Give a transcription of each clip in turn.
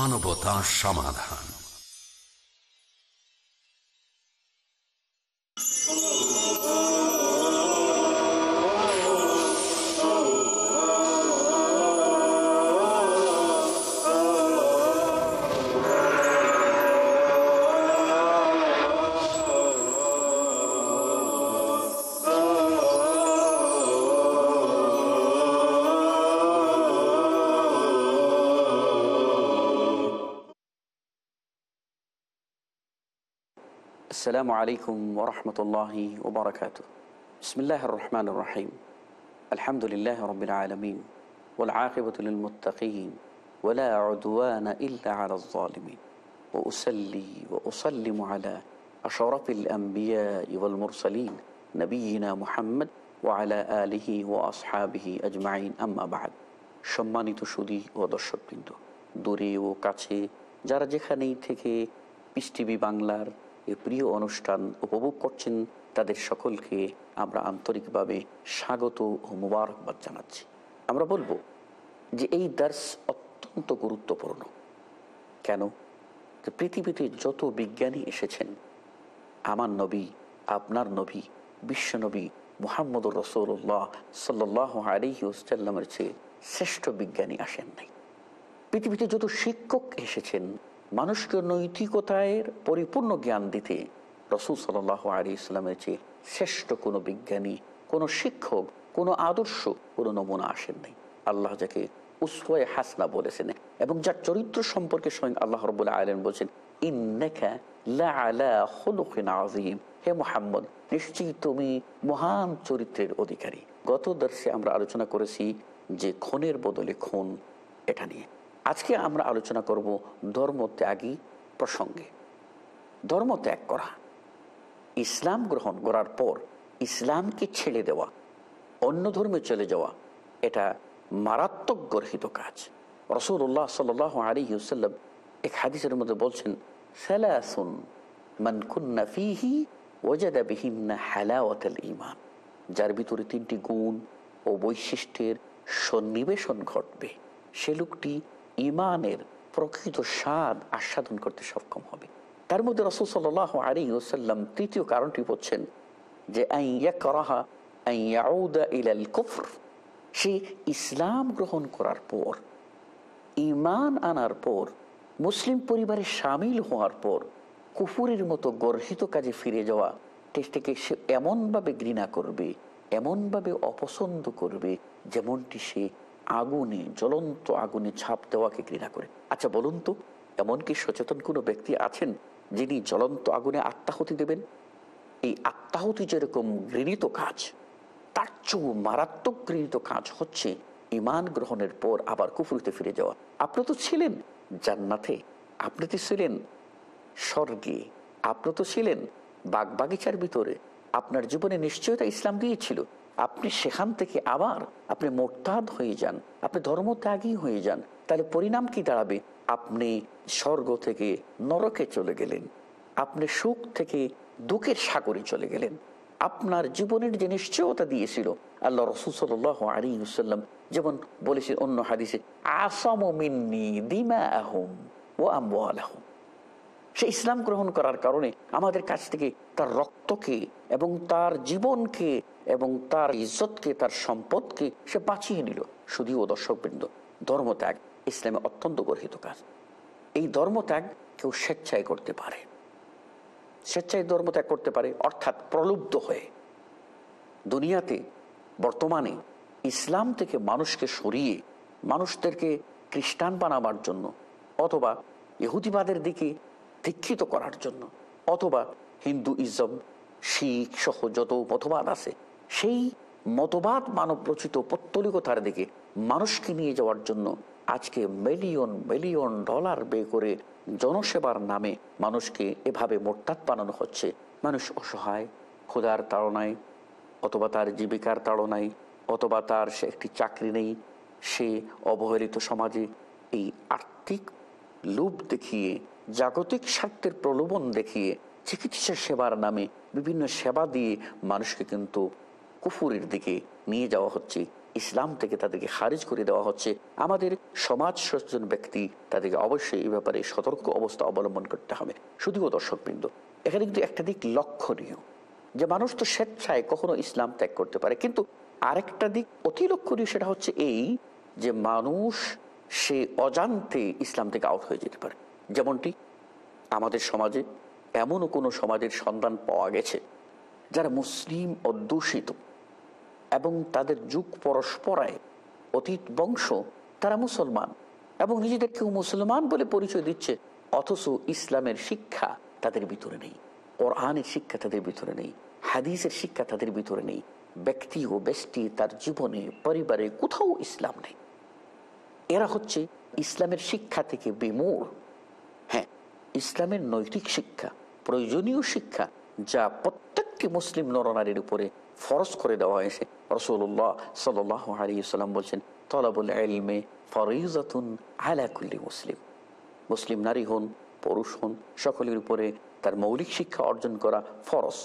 মানবতা সমাধান। السلام عليكم ورحمة الله وبركاته بسم الله الرحمن الرحيم الحمد لله رب العالمين والعاقبة للمتقين ولا عدوان إلا على الظالمين وأسلي وأسلم على أشرف الأنبياء والمرسلين نبينا محمد وعلى آله وأصحابه أجمعين أما بعد সম্মানিত সুদী ও দর্শকবৃন্দ দূরে ও কাছে যারা যেখানেই থেকে পিস টিভি বাংলার এই প্রিয় অনুষ্ঠান উপভোগ করছেন তাদের সকলকে আমরা আন্তরিকভাবে স্বাগত ও মুবারকবাদ জানাচ্ছি। আমরা বলব যে এই দার্স অত্যন্ত গুরুত্বপূর্ণ। কেন? যে পৃথিবীতে যত বিজ্ঞানী এসেছেন, আমার নবী, আপনার নবী বিশ্বনবী মোহাম্মদ রসৌল্লাহ সাল্লাহ আলিহি ওসাল্লামের চেয়ে শ্রেষ্ঠ বিজ্ঞানী আসেন নাই। পৃথিবীতে যত শিক্ষক এসেছেন মানুষকে নৈতিকতায় পরিপূর্ণ জ্ঞান দিতে রসুল সাল্লাহ আলী ইসলামের চেয়ে শ্রেষ্ঠ কোনো বিজ্ঞানী, কোনো শিক্ষক, কোনো আদর্শ কোনো নমুনা আসেননি। আল্লাহ যাকে উসফয়ে হাসনা বলেছেন এবং যার চরিত্র সম্পর্কে স্বয়ং আল্লাহ রবুল্লাহ আলম বলছেন ইন্নেখা হে মোহাম্মদ, নিশ্চয়ই তুমি মহান চরিত্রের অধিকারী। গত দর্শে আমরা আলোচনা করেছি যে খুনের বদলে খুন, এটা নিয়ে। আজকে আমরা আলোচনা করব ধর্ম ত্যাগী প্রসঙ্গে। ধর্ম ত্যাগ করা। ইসলাম গ্রহণ করার পর ইসলামকে ছেড়ে দেওয়া, অন্য ধর্মে চলে যাওয়া, এটা মারাত্মক গর্হিত কাজ। রসুল্লাহ সাল আলী হুসাল্লাম এক হাদিসের মধ্যে বলছেন যার ভিতরে তিনটি গুণ ও বৈশিষ্ট্যের সন্নিবেশন ঘটবে। সে লোকটি ইমানের প্রকৃত স্বাদ আস্বাদন করতে সক্ষম হবে। তার মধ্যে রসুল সাল আলী ওসাল্লাম তৃতীয় কারণটি বলছেন যে সে ইসলাম গ্রহণ করার পর ইমান আনার পর, মুসলিম পরিবারে সামিল হওয়ার পর, কুফুরের মতো গর্হিত কাজে ফিরে যাওয়া টেস্টকে সে এমনভাবে ঘৃণা করবে, এমনভাবে অপছন্দ করবে, যেমনটি সে আগুনে, জ্বলন্ত আগুনে ছাপ দেওয়াকে ঘৃণা করে। আচ্ছা বলুন তো, এমন কি সচেতন কোনো ব্যক্তি আছেন যিনি জ্বলন্ত আগুনে আত্মাহুতি দেবেন? এই আত্মাহুতি যেরকম ঘৃণিত কাজ, তার চেয়েও মারাত্মক ঘৃণিত কাজ হচ্ছে ইমান গ্রহণের পর আবার কুফুরিতে ফিরে যাওয়া। আপনি তো ছিলেন জান্নাতে, আপনি তো ছিলেন স্বর্গে, আপনি তো ছিলেন বাগবাগিচার ভিতরে। আপনার জীবনে নিশ্চয়তা ইসলাম দিয়েছিল। আপনি সেখান থেকে আবার আপনি মোরতাদ হয়ে যান, আপনি ধর্ম ধর্মত্যাগী হয়ে যান, তাহলে পরিণাম কি দাঁড়াবে? আপনি স্বর্গ থেকে নরকে চলে গেলেন, আপনি সুখ থেকে দুঃখের সাগরে চলে গেলেন। আপনার জীবনের যে নিশ্চয়তা দিয়েছিল, আল্লাহ রসুল সাল আলী হুসাল্লাম যেমন বলেছেন অন্য হাদিসে, আসাম মিন্নি দিমা ও আম্বাল আহম সে ইসলাম গ্রহণ করার কারণে আমাদের কাছ থেকে তার রক্তকে এবং তার জীবনকে এবং তার ইজ্জতকে, তার সম্পদকে সে বাঁচিয়ে নিল। শুধু ও দর্শকবৃন্দ, ধর্মত্যাগ ইসলামে অত্যন্ত গর্হিত কাজ। এই ধর্মত্যাগ কেউ স্বেচ্ছায় করতে পারে। স্বেচ্ছায় ধর্মত্যাগ করতে পারে, অর্থাৎ প্রলুব্ধ হয়ে। দুনিয়াতে, বর্তমানে ইসলাম থেকে মানুষকে সরিয়ে, মানুষদেরকে খ্রিস্টান বানাবার জন্য অথবা ইহুদিবাদের দিকে দীক্ষিত করার জন্য। অথবা হিন্দু ইজম শিখ সহ যত মতবাদ আছে, সেই মতবাদ মানব রচিত পত্তলিকতার দিকে মানুষকে নিয়ে যাওয়ার জন্য আজকে মিলিয়ন মিলিয়ন ডলার ব্যয় করে জনসেবার নামে মানুষকে এভাবে মোরতাদ বানানো হচ্ছে। মানুষ অসহায়, ক্ষুধার তাড়নায়, অথবা তার জীবিকার তাড়নায়, অথবা তার সে একটি চাকরি নেই, সে অবহেলিত সমাজে এই আর্থিক লোভ দেখিয়ে, জাগতিক স্বার্থের প্রলোভন দেখিয়ে, চিকিৎসা সেবার নামে বিভিন্ন সেবা দিয়ে মানুষকে কিন্তু কুফুরের দিকে নিয়ে যাওয়া হচ্ছে। ইসলাম থেকে তাদেরকে খারিজ করে দেওয়া হচ্ছে। আমাদের সমাজ সচেতন ব্যক্তি, তাদেরকে অবশ্যই এই ব্যাপারে সতর্ক অবস্থা অবলম্বন করতে হবে। শুধুও দর্শকবৃন্দ, এখানে কিন্তু একটা দিক লক্ষণীয়, যে মানুষ তো স্বেচ্ছায় কখনো ইসলাম ত্যাগ করতে পারে। কিন্তু আরেকটা দিক অতি লক্ষণীয় সেটা হচ্ছে এই যে মানুষ সে অজান্তে ইসলাম থেকে আউট হয়ে যেতে পারে। যেমনটি আমাদের সমাজে এমনও কোনো সমাজের সন্ধান পাওয়া গেছে, যারা মুসলিম অধ্যুষিত এবং তাদের যুগ পরস্পরায় অতীত বংশ তারা মুসলমান এবং নিজেদেরকেও মুসলমান বলে পরিচয় দিচ্ছে, অথচ ইসলামের শিক্ষা তাদের ভিতরে নেই, কোরআনের শিক্ষা তাদের ভিতরে নেই, হাদিসের শিক্ষা তাদের ভিতরে নেই। ব্যক্তি ও ব্যষ্টি তার জীবনে, পরিবারে কোথাও ইসলাম নেই। এরা হচ্ছে ইসলামের শিক্ষা থেকে বিমূঢ়। হ্যাঁ ইসলামের নৈতিক শিক্ষা, প্রয়োজনীয় শিক্ষা যা প্রত্যেকটি মুসলিম নরনারীর উপরে ফরজ করে দেওয়া হয়েছে। রসুল্লাহ সাল্লাম বলছেন, তলাবুল এলমে ফরিজাতুন আলাকুল্লি মুসলিম। মুসলিম নারী হন, পুরুষ হন, সকলের উপরে তার মৌলিক শিক্ষা অর্জন করা ফরজ।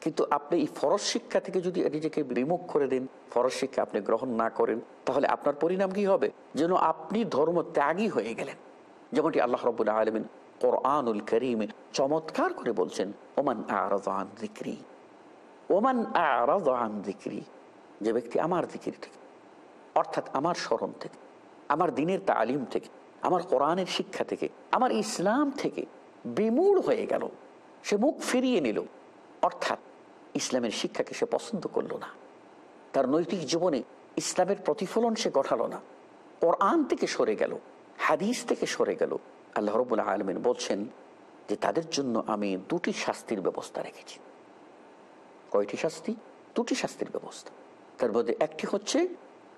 কিন্তু আপনি এই ফরজ শিক্ষা থেকে যদি নিজেকে বিমুখ করে দেন, ফরজ শিক্ষা আপনি গ্রহণ না করেন, তাহলে আপনার পরিণাম কি হবে? যেন আপনি ধর্ম ত্যাগী হয়ে গেলেন। যেমনটি আল্লাহ রবুল্লা আলমিন কোরআনুল করিমে চমৎকার করে বলছেন, ওমান আরান দিক্রি ওমান আরান দিক্রি যে ব্যক্তি আমার দিকির থেকে, অর্থাৎ আমার স্মরণ থেকে, আমার দিনের তালিম থেকে, আমার কোরআনের শিক্ষা থেকে, আমার ইসলাম থেকে বিমূঢ় হয়ে গেল। সে মুখ ফিরিয়ে নিল। অর্থাৎ ইসলামের শিক্ষাকে সে পছন্দ করল না। তার নৈতিক জীবনে ইসলামের প্রতিফলন সে ঘটালো না। কোরআন থেকে সরে গেল, হাদিস থেকে সরে গেল। আল্লাহ রবুল্লাহ আলমিন বলছেন যে, তাদের জন্য আমি দুটি শাস্তির ব্যবস্থা রেখেছি। কয়টি শাস্তি? দুটি শাস্তির ব্যবস্থা। তার মধ্যে একটি হচ্ছে,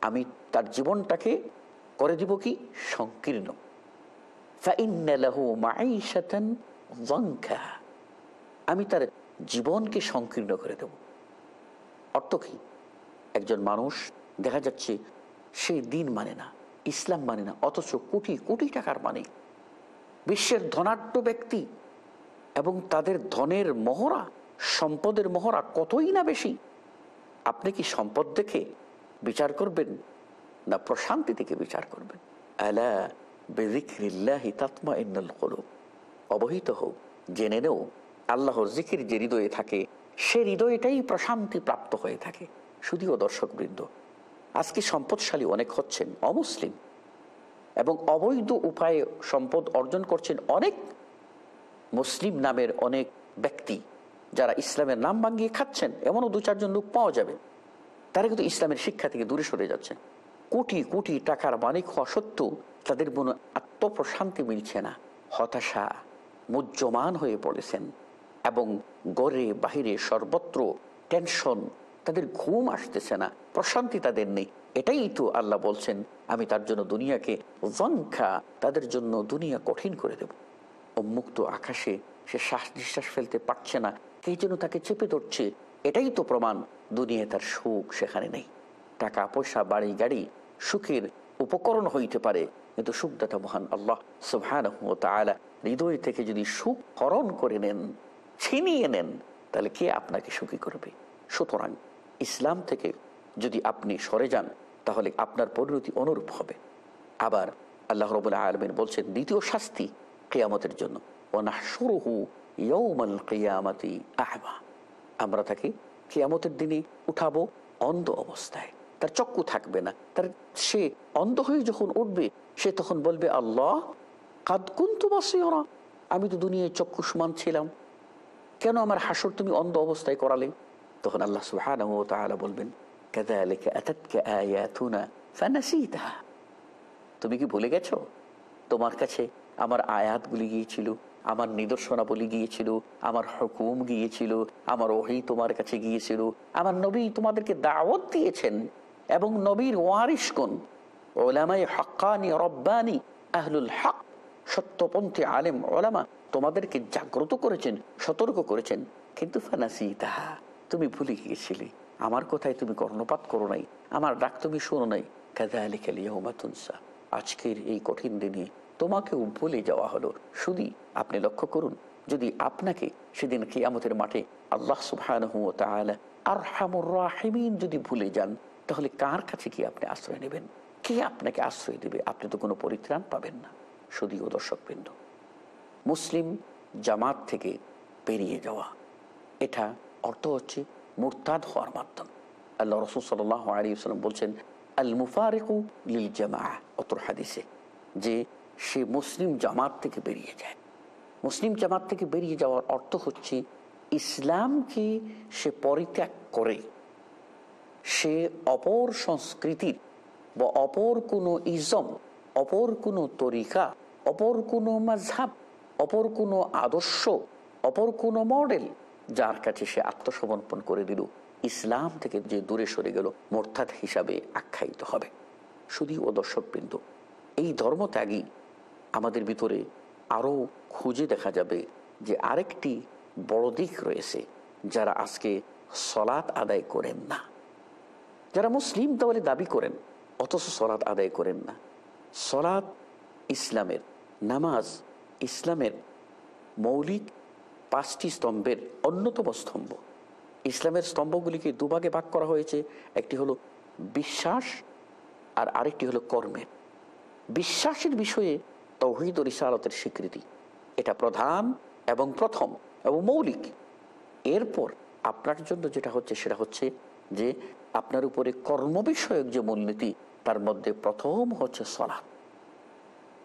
আমি তার জীবনটাকে করে দিব কি? সংকীর্ণ। আমি তার জীবনকে সংকীর্ণ করে দেব। অর্থ কি? একজন মানুষ, দেখা যাচ্ছে, সে দিন মানে না, ইসলাম মানে না, অথচ কোটি কোটি টাকার মানে বিশ্বের ধনাঢ্য ব্যক্তি এবং তাদের ধনের মহড়া, সম্পদের মহড়া কতই না বেশি? আপনি কি সম্পদ দেখে বিচার করবেন না প্রশান্তি থেকে বিচার করবেন? অবহিত হোক জেনে নেও আল্লাহর জিকির যে হৃদয়ে থাকে, সে হৃদয়টাই প্রশান্তি প্রাপ্ত হয়ে থাকে। শুধুও দর্শকবৃন্দ, আজকে সম্পদশালী অনেক হচ্ছেন, অমুসলিম। এবং অবৈধ উপায়ে সম্পদ অর্জন করছেন অনেক মুসলিম নামের অনেক ব্যক্তি, যারা ইসলামের নাম ভাঙিয়ে খাচ্ছেন। এমনও দু চারজন লোক পাওয়া যাবে। তারা কিন্তু ইসলামের শিক্ষা থেকে দূরে সরে যাচ্ছেন কোটি কোটি টাকার মালিক হওয়া সত্ত্বেও তাদের মনে আত্মপ্রশান্তি মিলছে না। হতাশা, মুজ্জমান হয়ে পড়েছেন। এবং গড়ে, বাহিরে সর্বত্র টেনশন তাদের ঘুম আসতেছে না, প্রশান্তি তাদের নেই। এটাই তো আল্লাহ বলছেন, আমি তার জন্য দুনিয়াকে জঙ্খা তাদের জন্য দুনিয়া কঠিন করে দেব। উন্মুক্ত আকাশে সে শ্বাস নিঃশ্বাস ফেলতে পারছে না, কে যেন তাকে চেপে ধরছে, এটাই তো প্রমাণ, দুনিয়ায় তার সুখ সেখানে নেই। টাকা, পয়সা, বাড়ি, গাড়ি, সুখের উপকরণ হইতে পারে, কিন্তু সুখদাতা মহান আল্লাহ সুহান হৃদয় থেকে যদি সুখ হরণ করে নেন ছিনিয়ে নেন, তাহলে কে আপনাকে সুখী করবে? সুতরাং ইসলাম থেকে যদি আপনি সরে যান, তাহলে আপনার পরিণতি অনুরূপ হবে। আবার আল্লাহ রবুল্লাহ আলমিন বলছেন, দ্বিতীয় শাস্তি কেয়ামতের জন্য। আমরা তাকে কেয়ামতের দিনে উঠাবো অন্ধ অবস্থায়। তার চক্ষু থাকবে না। তার সে অন্ধ হয়ে যখন উঠবে, সে তখন বলবে, আল্লাহ কাদকুন্তু বাসিওরা আমি তো দুনিয়ায় চক্ষু সমান ছিলাম। কেন আমার হাসর তুমি অন্ধ অবস্থায় করালে? তখন আল্লাহ সুহান বলবেন তুমি কি ভুলে গেছো? তোমার কাছে আমার আয়াতগুলি গিয়েছিল, আমার নিদর্শনাবলী গিয়েছিল, আমার হুকুম গিয়েছিল, আমার ওহি তোমার কাছে গিয়েছিল, আমার নবী তোমাদেরকে দাওয়াত দিয়েছেন এবং নবীর ওয়ারিসকন ওলামাই হকানি রব্বানি আহলুল হক, সত্যপন্থী আলেম ওলামা তোমাদেরকে জাগ্রত করেছেন, সতর্ক করেছেন, কিন্তু ফানাসি তাহা তুমি ভুলে গিয়েছিলে। আমার কথায় তুমি কর্ণপাত করো নাই, আমার ডাক তুমি শোনো নাই। কাদা আলী আজকের এই কঠিন দিনে তোমাকেও ভুলে যাওয়া হলো। শুধু আপনি লক্ষ্য করুন, যদি আপনাকে সেদিন কিয়ামতের মাঠে আল্লাহ সুবহান আর হামুর যদি ভুলে যান, তাহলে কার কাছে কি আপনি আশ্রয় নেবেন? কে আপনাকে আশ্রয় দেবে? আপনি তো কোনো পরিত্রাণ পাবেন না। শুধুও দর্শকবৃন্দ মুসলিম জামাত থেকে পেরিয়ে যাওয়া। এটা অর্থ হচ্ছে মুরতাদ হওয়ার মাধ্যম। আল্লাহ রসুল সাল্লাহ আলিয়াল্লাম বলছেন আল মুফারেকু লিল জামা অতর হাদিসে, যে সে মুসলিম জামাত থেকে বেরিয়ে যায়। মুসলিম জামাত থেকে বেরিয়ে যাওয়ার অর্থ হচ্ছে ইসলামকে সে পরিত্যাগ করে। সে অপর সংস্কৃতির বা অপর কোনো ইজম, অপর কোনো তরিকা, অপর কোনো মাঝহাব অপর কোনো আদর্শ, অপর কোনো মডেল যার কাছে সে আত্মসমর্পণ করে দিল। ইসলাম থেকে যে দূরে সরে গেল, মোরতাদ হিসাবে আখ্যায়িত হবে। শুধু ও দর্শকবৃন্দ, এই ধর্মত্যাগী আমাদের ভিতরে আরও খুঁজে দেখা যাবে যে আরেকটি বড় দিক রয়েছে যারা আজকে সলাৎ আদায় করেন না। যারা মুসলিম তাহলে দাবি করেন, অথচ সলাৎ আদায় করেন না। সলাৎ ইসলামের নামাজ ইসলামের মৌলিক পাঁচটি স্তম্ভের অন্যতম স্তম্ভ। ইসলামের স্তম্ভগুলিকে দুভাগে ভাগ করা হয়েছে। একটি হলো বিশ্বাস আর আরেকটি হলো কর্মের বিশ্বাসের বিষয়ে তৌহিদ ও রিসালতের স্বীকৃতি। এটা প্রধান এবং প্রথম এবং মৌলিক। এরপর আপনার জন্য যেটা হচ্ছে সেটা হচ্ছে যে আপনার উপরে কর্ম বিষয়ক যে মূলনীতি, তার মধ্যে প্রথম হচ্ছে সলাৎ।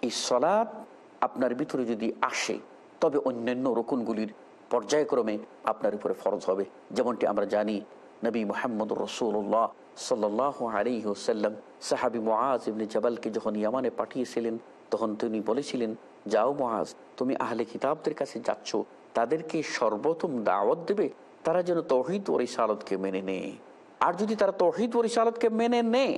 এই সলাৎ আপনার ভিতরে যদি আসে, তবে অন্যান্য রকুনগুলির পর্যায়ক্রমে আপনার উপরে ফরজ হবে। যেমনটি আমরা জানি, নবী মোহাম্মদ রসুল্লাহ সাল্লাহ আলী হোসাল্লাম সাহাবি মোয়াজ ইবনে জবালকে যখন ইয়ামানে পাঠিয়েছিলেন, তখন তিনি বলেছিলেন, যাও মহাজ তুমি আহলে কিতাবদের কাছে যাচ্ছ, তাদেরকে সর্বপ্রথম দাওয়াত দেবে, তারা যেন তহিদ ও রিসালতকে মেনে নেয়। আর যদি তারা তহিদ ও রিসালতকে মেনে নেয়,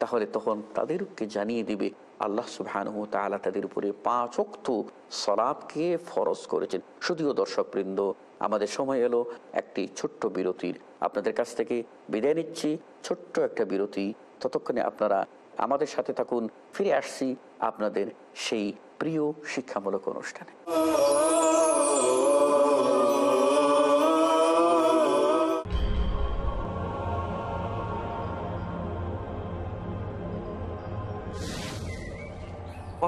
তাহলে তখন তাদেরকে জানিয়ে দিবে আল্লাহ সুবহান তালা তাদের উপরে পাঁচ অক্ত সলাপকে ফরজ করেছেন। শুধুও দর্শকবৃন্দ, আমাদের সময় এলো, একটি ছোট্ট বিরতির। আপনাদের কাছ থেকে বিদায় নিচ্ছি। ছোট্ট একটা বিরতি। ততক্ষণে আপনারা আমাদের সাথে থাকুন, ফিরে আসছি আপনাদের সেই প্রিয় শিক্ষামূলক অনুষ্ঠানে।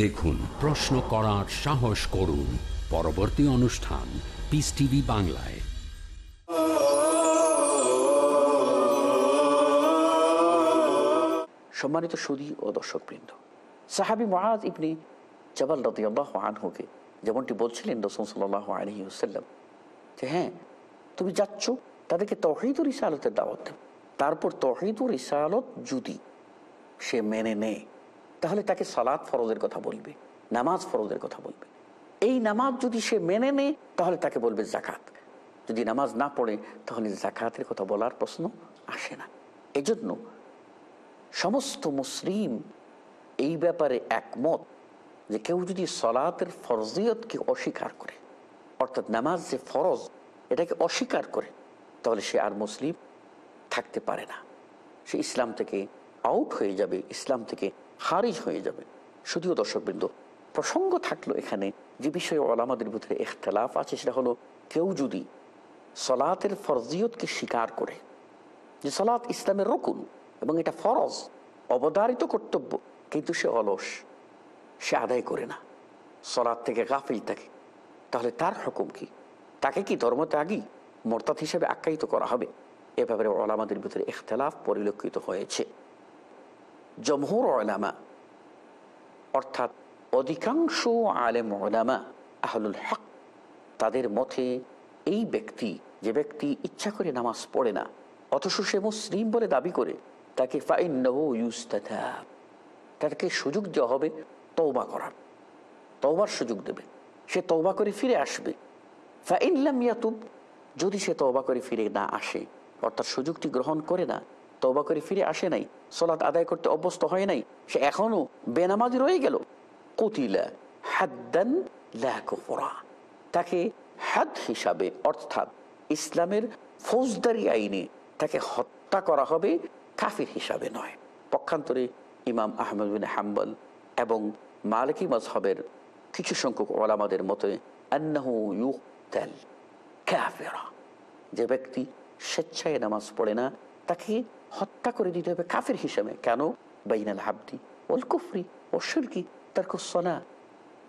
দেখুন, প্রশ্ন করার সাহস করুন। পরবর্তী অনুষ্ঠান পিস টিভি বাংলায়। সম্মানিত সুদী ও দর্শকবৃন্দ, সাহাবি মহাজ ইবনি জবাল রদিয়াল্লাহ আনহুকে যেমনটি বলছিলেন রসুল সাল্লাহ আলহিউসাল্লাম যে হ্যাঁ তুমি যাচ্ছ, তাদেরকে তহিদুর ইসালতের দাওয়াত তারপর তহিদুর ইসালত যদি সে মেনে নেয়। তাহলে তাকে সালাদ ফরজের কথা বলবে, নামাজ ফরজের কথা বলবে। এই নামাজ যদি সে মেনে নেয়, তাহলে তাকে বলবে জাকাত যদি নামাজ না পড়ে, তাহলে জাকাতের কথা বলার প্রশ্ন আসে না। এজন্য সমস্ত মুসলিম এই ব্যাপারে একমত যে কেউ যদি সলাতের ফরজিয়তকে অস্বীকার করে, অর্থাৎ নামাজ যে ফরজ, এটাকে অস্বীকার করে, তাহলে সে আর মুসলিম থাকতে পারে না। সে ইসলাম থেকে আউট হয়ে যাবে, ইসলাম থেকে খারিজ হয়ে যাবে। শুধুও দর্শকবৃন্দ, প্রসঙ্গ থাকল এখানে যে বিষয়ে ওলামাদের ভিতরে এখতলাফ আছে, সেটা হলো কেউ যদি সলাতের ফরজিয়তকে স্বীকার করে, যে সলাৎ ইসলামের রকুন এবং এটা ফরজ অবদারিত কর্তব্য, কিন্তু সে অলস, সে আদায় করে না সলাদ থেকে গাফিল থাকে, তাহলে তার হুকুম কি? তাকে কি ধর্মত্যাগী, মোরতাদ হিসেবে আখ্যায়িত করা হবে? এ ব্যাপারে ওলামাদের ভিতরে এখতলাফ পরিলক্ষিত হয়েছে। জমহুর ওলামা অর্থাৎ অধিকাংশ আলেম ওলামা আহলুল হক, তাদের মতে এই ব্যক্তি, যে ব্যক্তি ইচ্ছা করে নামাজ পড়ে না, অথচ সে মুসলিম বলে দাবি করে, তাকে তাকে সুযোগ দেওয়া হবে তৌবা করার। তৌবার সুযোগ দেবে। সে তৌবা করে ফিরে আসবে। ফাইনলাম ইয়াতুব, যদি সে তৌবা করে ফিরে না আসে, অর্থাৎ সুযোগটি গ্রহণ করে না তৌবা করে ফিরে আসে নাই, সলাৎ আদায় করতে অভ্যস্ত হয় নাই, সে এখনও বেনামাজি রয়ে গেল। কতিলা হাদ্দান তাকে হাদ হিসাবে, অর্থাৎ ইসলামের ফৌজদারি আইনে তাকে হত্যা করা হবে কাফির হিসাবে নয়। পক্ষান্তরে ইমাম আহমদ বিন হাম্বল এবং মালিকি মজহবের কিছু সংখ্যক ওলামাদের মতে যে ব্যক্তি স্বেচ্ছায় নামাজ পড়ে না, তাকে হত্যা করে দিতে হবে কাফের হিসাবে। কেন? বাইনাল হাবদি ওল কুফরি ও শিরকি তার কুসনা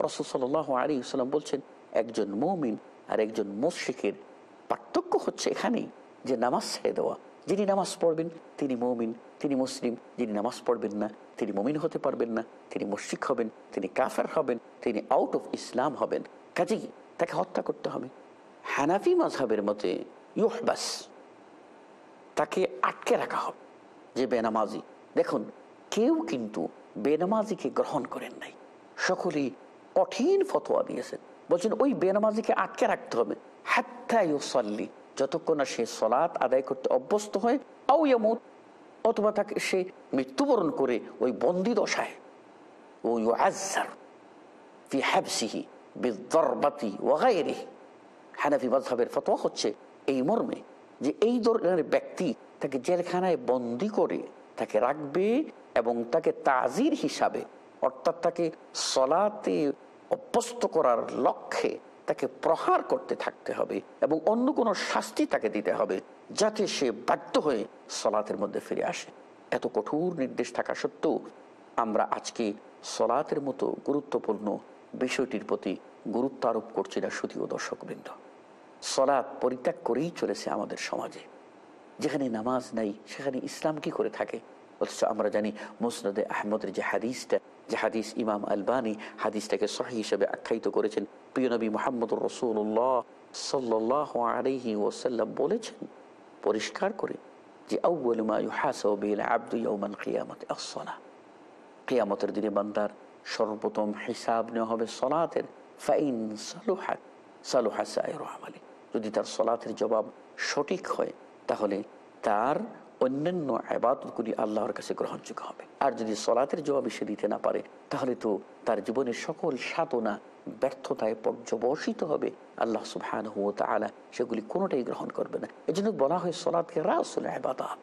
রসুল সাল আলী সাল্লাম বলছেন, একজন মৌমিন আর একজন মুশ্রিকের পার্থক্য হচ্ছে এখানেই যে নামাজ ছেড়ে দেওয়া। যিনি নামাজ পড়বেন, তিনি মৌমিন, তিনি মুসলিম, যিনি নামাজ পড়বেন না, তিনি মমিন হতে পারবেন না, তিনি মুশ্রিক হবেন, তিনি কাফার হবেন, তিনি আউট অফ ইসলাম হবেন। কাজেই তাকে হত্যা করতে হবে। হানাফি মাঝহের মতে, ইউহবাস তাকে আটকে রাখা হবে যে বেনামাজি, দেখুন, কেউ কিন্তু বেনামাজিকে গ্রহণ করেন নাই। সকলেই কঠিন ফতোয়া দিয়েছেন। বলছেন, ওই বেনামাজিকে আটকে রাখতে হবে। হাত্তাইসল্লি যতক্ষণ না সে সলাৎ আদায় করতে অভ্যস্ত হয় আউ ইয়ামুত, অথবা তাকে সে মৃত্যুবরণ করে ওই বন্দি দশায়। ফি ফতোয়া হচ্ছে এই মর্মে। যে এই ধরনের ব্যক্তি তাকে জেলখানায় বন্দি করে তাকে রাখবে এবং তাকে তাজির হিসাবে, অর্থাৎ তাকে সলাতে অভ্যস্ত করার লক্ষ্যে তাকে প্রহার করতে থাকতে হবে এবং অন্য কোনো শাস্তি তাকে দিতে হবে যাতে সে বাধ্য হয়ে সলাতের মধ্যে ফিরে আসে। এত কঠোর নির্দেশ থাকা সত্ত্বেও আমরা আজকে সলাতের মতো গুরুত্বপূর্ণ বিষয়টির প্রতি গুরুত্ব আরোপ করছি না শুধুও দর্শকবৃন্দ। সলাৎ পরিত্যাগ করেই চলেছে আমাদের সমাজে। যেখানে নামাজ নাই, সেখানে ইসলাম কি করে থাকে? অথচ আমরা জানি মুসনদে আহমদের যে হাদিসটা, যে হাদিস ইমাম আলবানী হাদিসটাকে সহি হিসেবে আখ্যায়িত করেছেন। প্রিয় নবী মোহাম্মদ রসুল্লাহ সাল্লাহ আলহি ওসাল্লাম বলেছেন পরিষ্কার করে যে কিয়ামতের দিনে বান্দার সর্বপ্রথম হিসাব নেওয়া হবে সলাতের। ফাইন সালুহাত সালুহা সায়ের আমালি। যদি তার সলাতের জবাব সঠিক হয়, তাহলে তার অন্যান্য আবাদতগুলি আল্লাহর কাছে গ্রহণযোগ্য হবে। আর যদি সলাতের জবাব সে দিতে না পারে, তাহলে তো তার জীবনের সকল সাধনা ব্যর্থতায় পর্যবসিত হবে। আল্লাহ সুবহান আলা সেগুলি কোনোটাই গ্রহণ করবে না। এই জন্য বলা হয় সলাদকে রাসুল আবাদাত।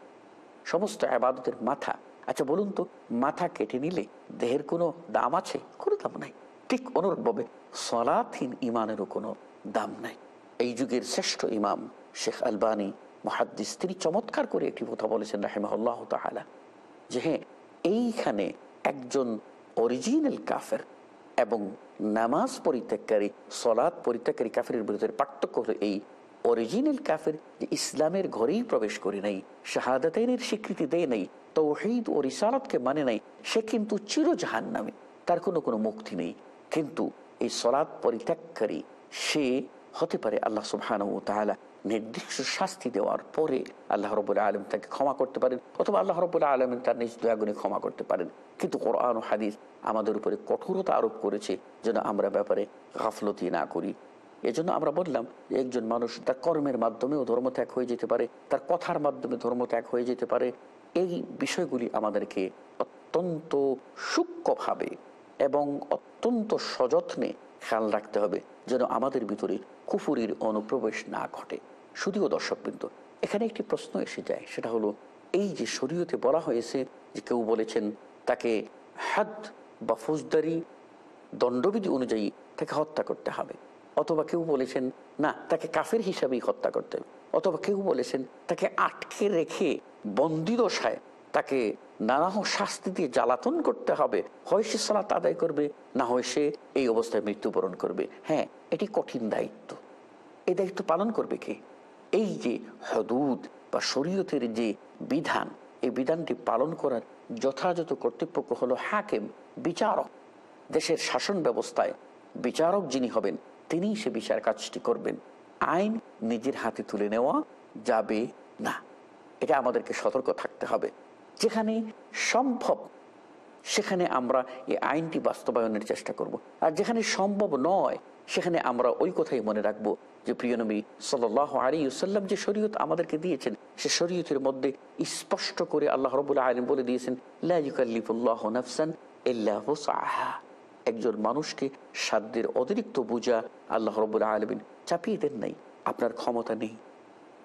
সমস্ত আবাদতের মাথা আচ্ছা বলুন তো, মাথা কেটে নিলে দেহের কোনো দাম আছে? কোনো দাম নাই। ঠিক অনুরূপভাবে সলাথহীন ইমানেরও কোনো দাম নাই। এই যুগের শ্রেষ্ঠ ইমাম শেখ আলবানী, মহাদ্দিস, তিনি চমৎকার করে একটি কথা বলেছেন রাহেমাল্লাহ তালা যে হ্যাঁ এইখানে একজন অরিজিনাল কাফের এবং নামাজ পরিত্যাগকারী সলাদ পরিত্যাগকারী কাফের বিরুদ্ধে পার্থক্য হলো এই অরিজিনাল কাফের যে ইসলামের ঘরেই প্রবেশ করে নাই, শাহাদাতের স্বীকৃতি দেয় নাই, তৌহিদ ও রিসালতকে মানে নাই, সে কিন্তু চিরজাহান নামে তার কোনো কোনো মুক্তি নেই। কিন্তু এই সলাদ পরিত্যাগকারী, সে হতে পারে আল্লাহ সুবহান ও নির্দিষ্ট শাস্তি দেওয়ার পরে আল্লাহ রবুল্লা আলম তাকে ক্ষমা করতে পারেন অথবা আল্লাহ রবুল্লা আলম তার নিজ দয়াগুনে ক্ষমা করতে পারেন। কিন্তু কোরআন হাদিস আমাদের উপরে কঠোরতা আরোপ করেছে যেন আমরা ব্যাপারে গাফলতি না করি। এজন্য আমরা বললাম, একজন মানুষ তার কর্মের মাধ্যমেও ধর্ম ত্যাগ হয়ে যেতে পারে, তার কথার মাধ্যমে ধর্ম ত্যাগ হয়ে যেতে পারে। এই বিষয়গুলি আমাদেরকে অত্যন্ত সূক্ষ্মভাবে এবং অত্যন্ত সযত্নে খেয়াল রাখতে হবে যেন আমাদের ভিতরে কুফুরির অনুপ্রবেশ না ঘটে। শুধুও দর্শকবৃন্দ, এখানে একটি প্রশ্ন এসে যায়, সেটা হলো, এই যে শরীয়তে বলা হয়েছে যে কেউ বলেছেন, তাকে হাত বা ফৌজদারি দণ্ডবিধি অনুযায়ী তাকে হত্যা করতে হবে। অথবা কেউ বলেছেন, না, তাকে কাফের হিসাবেই হত্যা করতে হবে। অথবা কেউ বলেছেন, তাকে আটকে রেখে বন্দি দশায় তাকে নানাহ শাস্তি দিয়ে জ্বালাতন করতে হবে। হয় সে সালাত আদায় করবে, না হয় সে এই অবস্থায় মৃত্যুবরণ করবে। হ্যাঁ এটি কঠিন দায়িত্ব। এই দায়িত্ব পালন করবে কে? এই যে হদুদ বা শরীয়তের যে বিধান, এই বিধানটি পালন করার যথাযথ কর্তৃপক্ষ হলো হাকেম, বিচারক। দেশের শাসন ব্যবস্থায় বিচারক যিনি হবেন তিনি সে বিচার কাজটি করবেন। আইন নিজের হাতে তুলে নেওয়া যাবে না। এটা আমাদেরকে সতর্ক থাকতে হবে। যেখানে সম্ভব, সেখানে আমরা এই আইনটি বাস্তবায়নের চেষ্টা করব। আর যেখানে সম্ভব নয়, সেখানে আমরা ওই কথাই মনে রাখব যে, প্রিয় নবী সাল আলিউসাল্লাম যে শরীয়ত আমাদেরকে দিয়েছেন, সে শরীয়তের মধ্যে স্পষ্ট করে আল্লাহ রবুল্লাহ আলম বলে দিয়েছেন নাফসান একজন মানুষকে সাধ্যের অতিরিক্ত বোঝা আল্লাহ রবুল্লাহ আলমিন চাপিয়ে দেন নাই। আপনার ক্ষমতা নেই,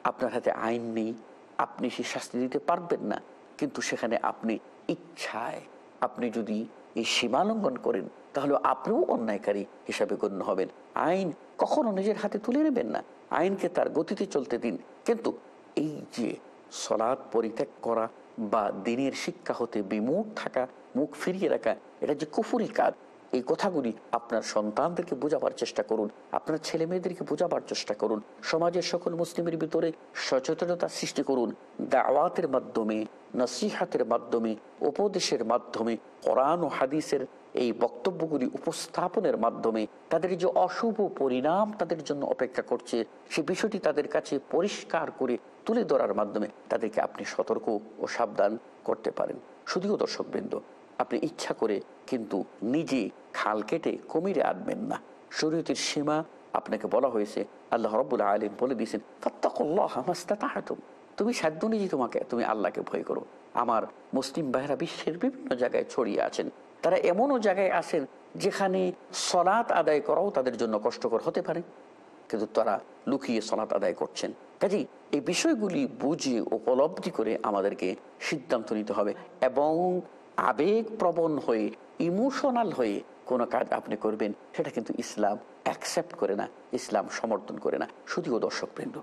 আপনার হাতে আইন নেই, আপনি সে শাস্তি দিতে পারবেন না। কিন্তু সেখানে আপনি ইচ্ছায় আপনি যদি এই সীমালঙ্ঘন করেন, তাহলে আপনিও অন্যায়কারী হিসাবে গণ্য হবেন। আইন কখনো নিজের হাতে তুলে নেবেন না। আইনকে তার গতিতে চলতে দিন। কিন্তু এই যে সলাদ পরিত্যাগ করা বা দিনের শিক্ষা হতে বিমুখ থাকা, মুখ ফিরিয়ে রাখা, এটা যে কুফুরি কাজ এই কথাগুলি আপনার সন্তানদেরকে বোঝাবার চেষ্টা করুন, আপনার ছেলে মেয়েদেরকে বোঝাবার চেষ্টা করুন, সমাজের সকল মুসলিমের ভিতরে সচেতনতা সৃষ্টি করুন, দাওয়াতের মাধ্যমে, নসিহাতের মাধ্যমে, উপদেশের মাধ্যমে, কোরআন ও হাদিসের এই বক্তব্যগুলি উপস্থাপনের মাধ্যমে তাদের যে অশুভ পরিণাম তাদের জন্য অপেক্ষা করছে, সে বিষয়টি তাদের কাছে পরিষ্কার করে তুলে ধরার মাধ্যমে তাদেরকে আপনি সতর্ক ও সাবধান করতে পারেন। শুধুও দর্শকবৃন্দ আপনি ইচ্ছা করে কিন্তু নিজে খাল কেটে কমিরে আনবেন না। শরীয়তের সীমা আপনাকে বলা হয়েছে, আল্লাহ রব্বুল্লাহ আলিম বলে দিয়েছেন তুমি সাধ্য নিজে তোমাকে, তুমি আল্লাহকে ভয় করো। আমার মুসলিম ভাইরা বিশ্বের বিভিন্ন জায়গায় ছড়িয়ে আছেন। তারা এমনও জায়গায় আছেন যেখানে সলাৎ আদায় করাও তাদের জন্য কষ্টকর হতে পারে, কিন্তু তারা লুকিয়ে সলাৎ আদায় করছেন। কাজেই এই বিষয়গুলি বুঝে উপলব্ধি করে আমাদেরকে সিদ্ধান্ত নিতে হবে এবং আবেগ প্রবণ হয়ে ইমোশনাল হয়ে কোনো কাজ আপনি করবেন, সেটা কিন্তু ইসলাম অ্যাকসেপ্ট করে না, ইসলাম সমর্থন করে না। শুধুও দর্শক বৃন্দ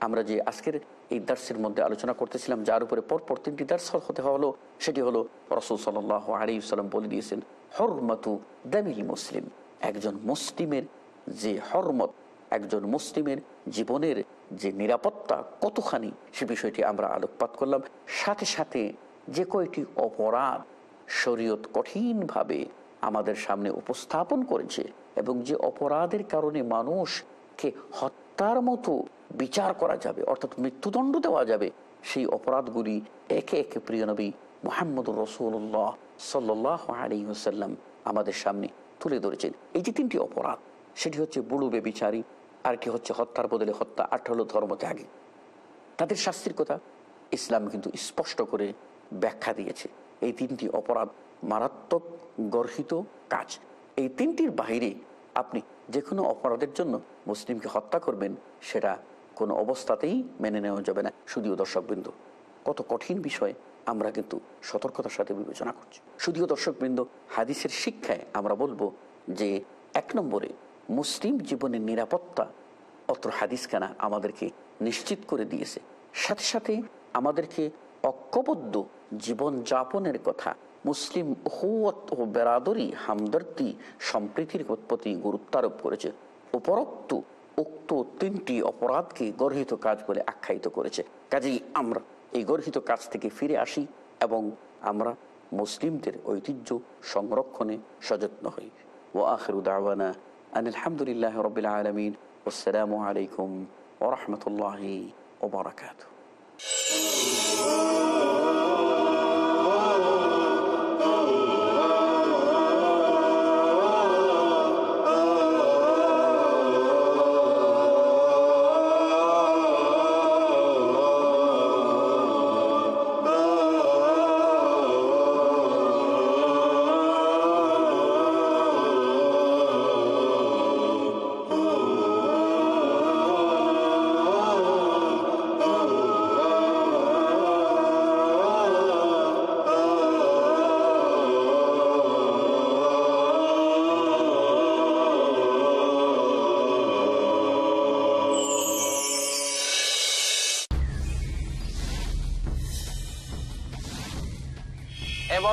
আমরা যে আজকের এই দার্সের মধ্যে আলোচনা করতেছিলাম, যার উপরে পরপর তিনটি দার্স হতে হলো, সেটি হলো রসুল সাল আলিউসাল্লাম বলে দিয়েছেন, হরমতু দামিল মুসলিম। একজন মুসলিমের যে হরমত, একজন মুসলিমের জীবনের যে নিরাপত্তা কতখানি, সে বিষয়টি আমরা আলোকপাত করলাম। সাথে সাথে যে কয়টি অপরাধ শরীয়ত কঠিনভাবে আমাদের সামনে উপস্থাপন করেছে এবং যে অপরাধের কারণে মানুষকে হত্যার মতো বিচার করা যাবে, অর্থাৎ মৃত্যুদণ্ড দেওয়া যাবে, সেই অপরাধগুলি একে একে প্রিয় নবী মোহাম্মদ রসুল্লাহ সাল্লাহ আমাদের সামনে তুলে ধরেছেন। এই যে তিনটি অপরাধ, সেটি হচ্ছে বুড়ো বেবিচারী, আরেকটি হচ্ছে হত্যার বদলে হত্যা আট হলো ধর্মত্যাগী তাদের শাস্তির কথা ইসলাম কিন্তু স্পষ্ট করে ব্যাখ্যা দিয়েছে। এই তিনটি অপরাধ মারাত্মক, গর্হিত কাজ। এই তিনটির বাহিরে আপনি যে কোনো অপরাধের জন্য মুসলিমকে হত্যা করবেন, সেটা কোনো অবস্থাতেই মেনে নেওয়া যাবে না। শুধুও দর্শকবৃন্দ, কত কঠিন বিষয় আমরা কিন্তু সতর্কতার সাথে বিবেচনা করছি। শুধুও দর্শকবৃন্দ, হাদিসের শিক্ষায় আমরা বলব যে এক নম্বরে মুসলিম জীবনের নিরাপত্তা অত্র হাদিসখানা আমাদেরকে নিশ্চিত করে দিয়েছে। সাথে সাথে আমাদেরকে ঐক্যবদ্ধ জীবন যাপনের কথা। মুসলিম হুয়ত ও বেরাদরি হামদর্দি সম্প্রীতির প্রতি গুরুত্বারোপ করেছে। উপরোক্ত উক্ত তিনটি অপরাধকে গর্হিত কাজ বলে আখ্যায়িত করেছে। কাজেই আমরা এই গর্হিত কাজ থেকে ফিরে আসি এবং আমরা মুসলিমদের ঐতিহ্য সংরক্ষণে সযত্ন হই। ও আখরু দাওয়ানা আন আলহামদুলিল্লাহ রবিল আলমিন। আসসালামু আলাইকুম ওরহমতুল্লাহি ওবরাকাত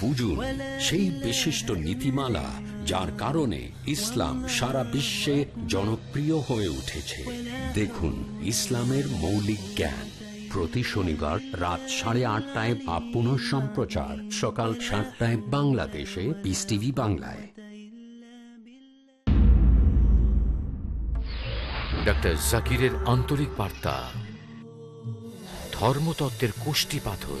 বুঝুন সেই বিশিষ্ট নীতিমালা যার কারণে ইসলাম সারা বিশ্বে জনপ্রিয় হয়ে উঠেছে। দেখুন ইসলামের মৌলিক জ্ঞান। প্রতি শনিবার রাত সাড়ে আটটায় বা পুনঃ সম্প্রচার, সকাল সাতটায় বাংলাদেশে পিস টিভি বাংলায়। ডক্টর জাকিরের আন্তরিক বার্তা। ধর্মতত্ত্বের কোষ্টি পাথর।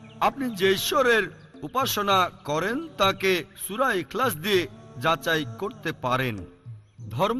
আপনি যে ঈশ্বরের উপাসনা করেন তাকে সুরা ইখলাস দিয়ে যাচাই করতে পারেন। ধর্ম